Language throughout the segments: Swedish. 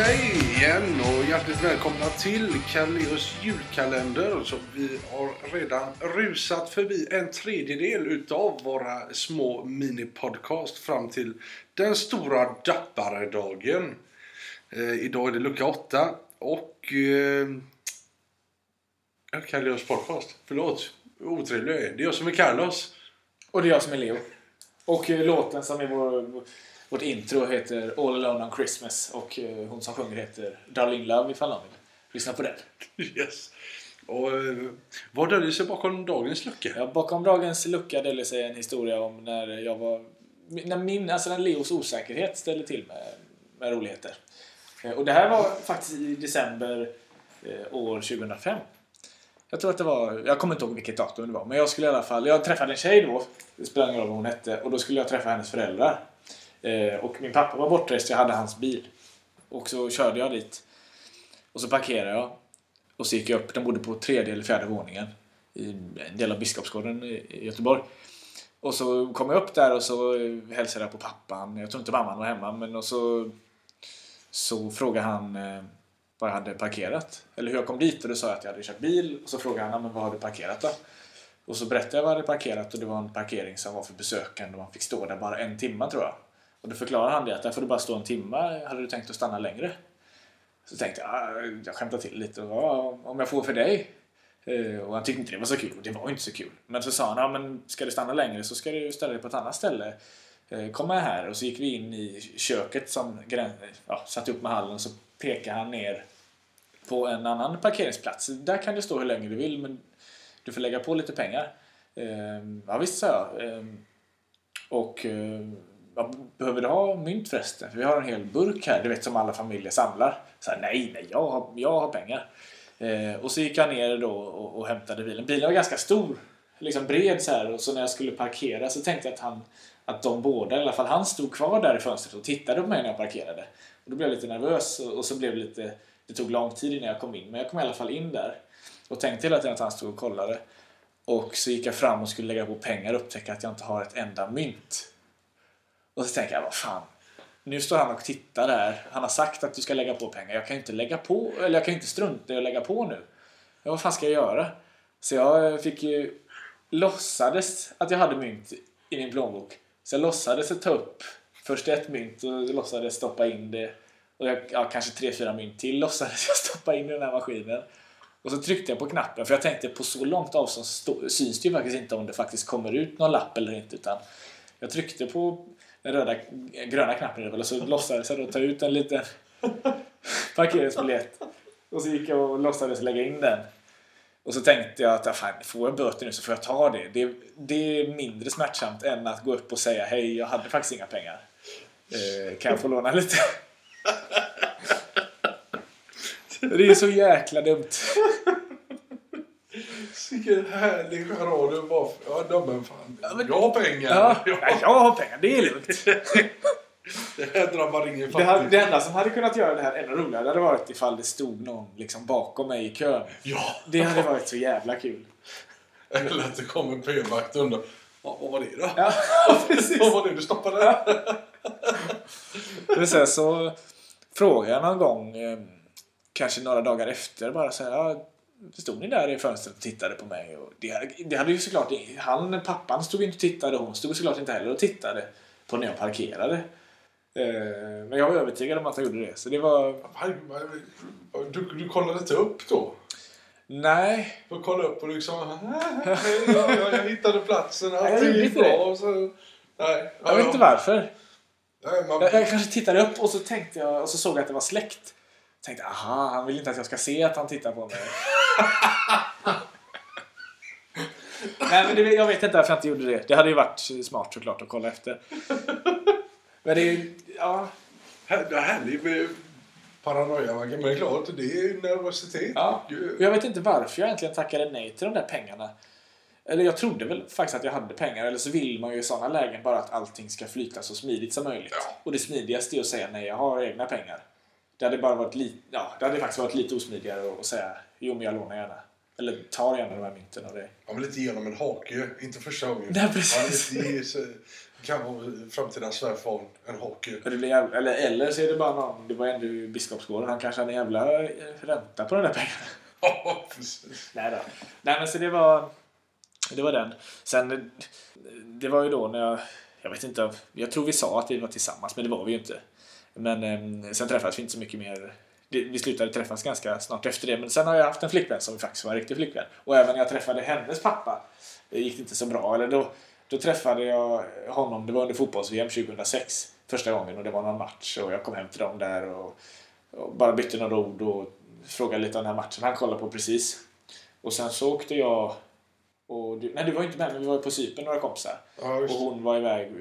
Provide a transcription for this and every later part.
Hej, igen och hjärtligt välkomna till Kalleos julkalender. Så vi har redan rusat förbi en tredjedel utav våra små minipodcast fram till den stora dapparedagen. Eh, idag är det lucka 8 och... Eh, Kalleus Kalleos podcast. Förlåt. Otrevlig jag är. Det är jag som är Carlos. Och det är jag som är Leo. Och eh, låten som är vår, vårt intro heter All Alone on Christmas och eh, hon som sjunger heter Darling Love ifall någon vill lyssna på den. Yes. Och eh, vad döljer sig bakom dagens lucka? Ja, bakom dagens lucka döljer sig en historia om när jag var... När min, alltså när Leos osäkerhet ställde till med, med roligheter. Eh, Och det här var faktiskt i december år 2005. Jag tror att det var, jag kommer inte ihåg vilket datum det var, men jag skulle i alla fall, jag träffade en tjej då, det spelar ingen roll vad hon hette, och då skulle jag träffa hennes föräldrar. Eh, och min pappa var bortrest, jag hade hans bil. Och så körde jag dit. Och så parkerade jag. Och så gick jag upp, de bodde på tredje eller fjärde våningen i en del av Biskopsgården i Göteborg. Och så kom jag upp där och så hälsade jag på pappan. Jag tror inte mamman var hemma, men och så, så frågade han eh, var jag hade parkerat. Eller hur jag kom dit och då sa jag att jag hade kört bil. Och så frågade han, men var har du parkerat då? Och så berättade jag var jag hade parkerat och det var en parkering som var för besökande och man fick stå där bara en timme tror jag. Och då förklarade han det att där får du bara stå en timme. Hade du tänkt att stanna längre? Så tänkte jag, "Ah, jag skämtar till lite. Och, om jag får för dig? Eh, Och han tyckte inte det var så kul. Och det var inte så kul. Men så sa han, ja, men ska du stanna längre så ska du ställa dig på ett annat ställe. Eh, Kom med här. Och så gick vi in i köket som ja, satt upp med hallen. Och så pekade han ner på en annan parkeringsplats. Där kan du stå hur länge du vill men du får lägga på lite pengar. Ehm, ja visst, sa jag. Eh, och eh, behöver du ha mynt förresten? För vi har en hel burk här, du vet som alla familjer samlar. Så här, nej, nej, jag har, jag har pengar. Eh, och så gick jag ner då och, och hämtade bilen. Bilen var ganska stor, liksom bred så här. Och så när jag skulle parkera så tänkte jag att han att de båda, i alla fall han stod kvar där i fönstret och tittade på mig när jag parkerade. Och då blev jag lite nervös och, och så blev det lite, det tog lång tid innan jag kom in. Men jag kom i alla fall in där och tänkte hela tiden att han stod och kollade. Och så gick jag fram och skulle lägga på pengar och upptäcka att jag inte har ett enda mynt. Och så tänker jag, vad fan. Nu står han och tittar där. Han har sagt att du ska lägga på pengar. Jag kan ju inte lägga på, eller jag kan inte strunta i att lägga på nu. Ja, vad fan ska jag göra? Så jag fick ju låtsades att jag hade mynt i min plånbok. Så jag låtsades att ta upp först ett mynt och låtsades stoppa in det. Och jag, ja, kanske tre, fyra mynt till låtsades jag stoppa in i den här maskinen. Och så tryckte jag på knappen för jag tänkte på så långt avstånd syns det ju faktiskt inte om det faktiskt kommer ut någon lapp eller inte. Utan jag tryckte på röda, gröna knappen och så låtsades jag då ta ut en liten parkeringsbiljett. Och så gick jag och låtsades lägga in den. Och så tänkte jag att ah, fan, får jag böter nu så får jag ta det. det. Det är mindre smärtsamt än att gå upp och säga hej, jag hade faktiskt inga pengar. Eh, kan jag få låna lite? Det är så jäkla dumt. Vilken härlig charad du var. Ja, de men fan. men- Jag har pengar. Ja, Ja. jag har pengar, det är lugnt. Det här drabbar ingen Det, fattig. det enda som hade kunnat göra det här ännu roligare hade varit ifall det stod någon liksom bakom mig i kön. Ja. Det hade varit så jävla kul. Eller att det kommer en p-vakt och. Ja, vad var det då? Ja, precis. Vad var det du stoppade där? Men sen så frågade jag någon gång, eh, kanske några dagar efter, bara så här, ja, stod ni där i fönstret och tittade på mig? Och det, det hade ju såklart, han, pappan stod inte och tittade, hon stod såklart inte heller och tittade på när jag parkerade. Eh, Men jag var övertygad om att han gjorde det. Så det var, Du, du kollade inte upp då? nej, Du kollade upp och liksom... "Hej, ja, ja, jag hittade platsen. jag Allting gick bra. Och så, nej. jag Ja, vet inte varför. Nej, man, Jag, jag kanske tittade upp och så tänkte jag, och så såg jag att det var släkt. Tänkte, aha, han vill inte att jag ska se att han tittar på mig. Nej, men det, jag vet inte varför jag inte gjorde det. Det hade ju varit smart såklart att kolla efter. Men det är ju- ja, Här- Det är härligt med paranoia. man kan- Men det är klart, det är nervositet. ja. Jag vet inte varför jag egentligen tackade nej till de där pengarna. Eller jag trodde väl faktiskt att jag hade pengar. Eller så vill man ju i sådana lägen bara att allting ska flyta så smidigt som möjligt. Ja. Och det smidigaste är att säga nej, jag har egna pengar. Det hade bara varit lite, ja, det hade faktiskt varit lite osmidigare att säga jo men jag lånar gärna. Eller tar gärna de här mynten och det. Man vill inte ge honom en hake. Inte första gången. Nej, precis. Ge sig. kan vara framtida svärfar en jävla, eller, eller så är det bara någon, det var ändå i Biskopsgården, han kanske hade en jävla eh, ränta på de där pengarna. Ja, precis. Nej då. Nej men så det var, det var den. Sen, det var ju då när jag, jag vet inte, jag tror vi sa att vi var tillsammans men det var vi ju inte. Men eh, sen träffades vi inte så mycket mer. Vi slutade träffas ganska snart efter det. Men sen har jag haft en flickvän som faktiskt var en riktig flickvän. Och även när jag träffade hennes pappa det gick det inte så bra. Eller då, då träffade jag honom, det var under fotbolls-VM 2006. Första gången och det var någon match och jag kom hem till dem där och, och bara bytte några ord och frågade lite om den här matchen. Han kollade på precis. Och sen så åkte jag och du, nej du var inte med men vi var på Cypern några kompisar. Ja, Och hon var iväg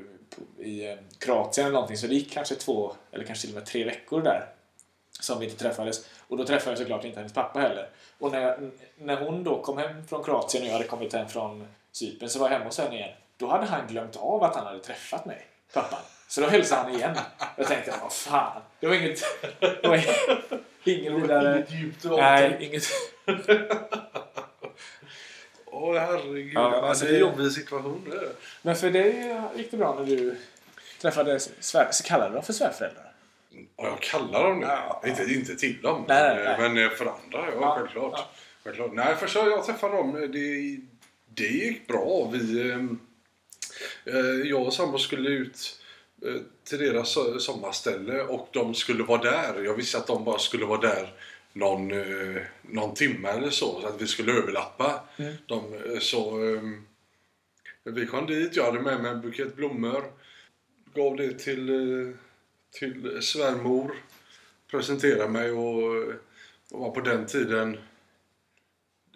i eh, Kroatien eller någonting så det gick kanske två eller kanske till och med tre veckor där som vi inte träffades. Och då träffade jag såklart inte hennes pappa heller. Och när, när hon då kom hem från Kroatien och jag hade kommit hem från Cypern så var jag hemma hos henne igen. Då hade han glömt av att han hade träffat mig, pappan. Så då hälsade han igen. Jag tänkte, vad fan. Det var inget... Det var ingen vidare... Inget djupt. Nej, inget... Åh herregud. Ja, Ja, alltså det är en jobbig situation det. Men för dig gick det bra när du träffade svär... Så kallade du dem för svärföräldrar? Ja, jag kallar dem det. Ja. Inte, inte till dem. Nej, men, nej, nej. men för andra, ja, Ja, självklart. ja. självklart. Nej, först jag träffade dem, det, det gick bra. Vi, ehm, eh, jag och sambo skulle ut eh, till deras so- sommarställe och de skulle vara där. Jag visste att de bara skulle vara där någon, eh, någon timme eller så, så att vi skulle överlappa. Mm. De, eh, så ehm, vi kom dit, jag hade med mig en bukett blommor. Gav det till, eh, till svärmor. Presenterade mig och, och var på den tiden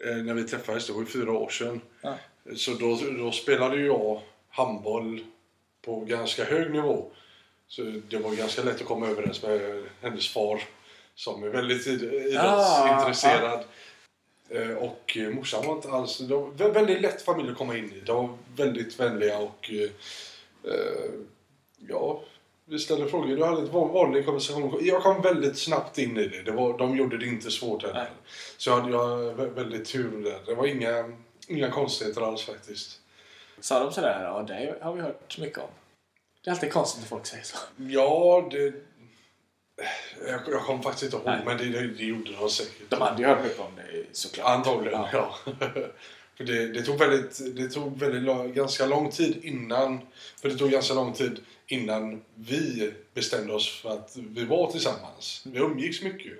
eh, när vi träffades, det var ju fyra år sedan. Ja. Så då, då spelade jag handboll på ganska hög nivå. Så det var ganska lätt att komma överens med hennes far som är väldigt id- idrottsintresserad. Eh, Och eh, morsan var inte alls... Det var vä- väldigt lätt familj att komma in i. De var väldigt vänliga och... eh, eh, Ja, vi ställde frågor. Du hade ett van- vanlig konversation. Jag kom väldigt snabbt in i det. det var, de gjorde det inte svårt heller. Nej. Så jag hade jag vä- väldigt tur där. Det var inga, inga konstigheter alls faktiskt. Sa de sådär? Ja, det har vi hört mycket om. Det är alltid konstigt när folk säger så. Ja, det... Jag, jag kommer faktiskt inte ihåg, Nej. men det, det, det gjorde de säkert. De hade ju hört mycket om det såklart. Antagligen, ja. för det, det tog väldigt, det tog väldigt ganska lång tid innan, för det tog ganska lång tid innan vi bestämde oss för att vi var tillsammans. Vi umgicks mycket.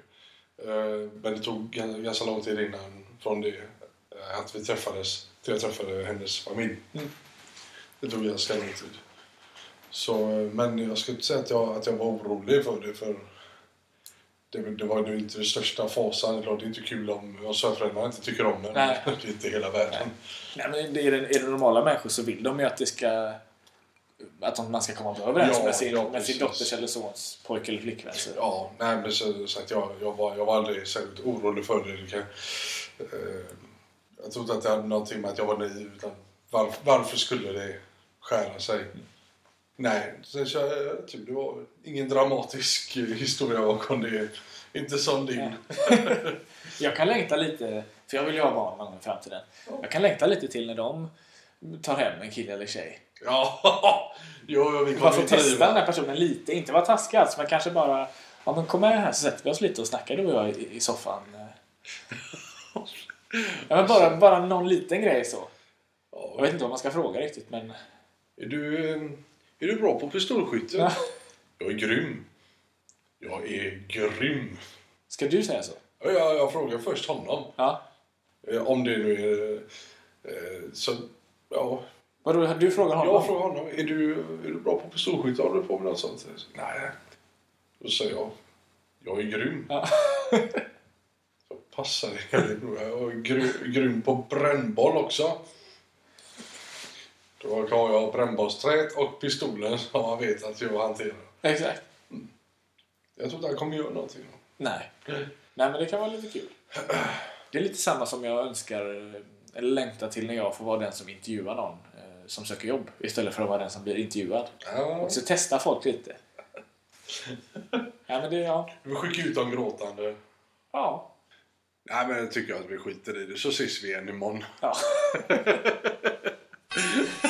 Eh, Men det tog gan- ganska lång tid innan från det eh, att vi träffades till jag träffade hennes familj. Mm. Det tog ganska lång tid. Så, men jag skulle inte säga att jag, att jag var orolig för det. För det, det var ju inte den största fasan. Det är inte kul om, om svärföräldrarna inte tycker om en. Nej. Det är inte hela världen. Nej, men det är, det, är det normala människor så vill de ju att det ska... Att man ska komma överens Ja, med, sin, ja, med sin dotters eller sons pojke eller flickvän. Så. Ja, nej, men så, så att jag, jag, var, jag var aldrig särskilt orolig för det. kan, eh, jag trodde att det hade någonting med att jag var naiv. Utan varför, varför skulle det skära sig? Nej, sen så, eh, typ, det var ingen dramatisk historia bakom det. Inte som din. Jag kan längta lite, för jag vill ju ha barn någon gång i framtiden. Jag kan längta lite till när de tar hem en kille eller tjej. Ja, jo, vi Bara kommer få ju testa den här personen lite. Inte vara taskig alls, men kanske bara... Ja, men kom med här så sätter vi oss lite och snackar du och jag i, i soffan. Ja, men bara, bara någon liten grej så. Jag Ja, vet inte vad man ska fråga riktigt, men... är, du, eh, är du bra på pistolskytte? Ja. Jag är grym. Jag är grym. Ska du säga så? Ja, Jag, jag frågar först honom. Ja. Eh, Om det nu är... eh, Så, ja. Vadå, du frågar honom? Jag frågar honom. Är du, är du bra på pistolskytte? Håller du på med något sånt? Så, Nej. Då säger jag. Jag är grym. Ja. Så passar noga. Jag är gry, grym på brännboll också. Då har jag brännbollsträet och pistolen som man vet att jag hanterar. Exakt. Jag tror inte han kommer göra någonting. Nej. Nej, men det kan vara lite kul. Det är lite samma som jag önskar, eller längtar till när jag får vara den som intervjuar någon eh, som söker jobb istället för att vara den som blir intervjuad. Ja, Och så testa folk lite. Ja, men det, ja. du vill skicka ut dem gråtande. Ja. Nej, men jag tycker att vi skiter i det. Så ses vi igen imorgon. ja.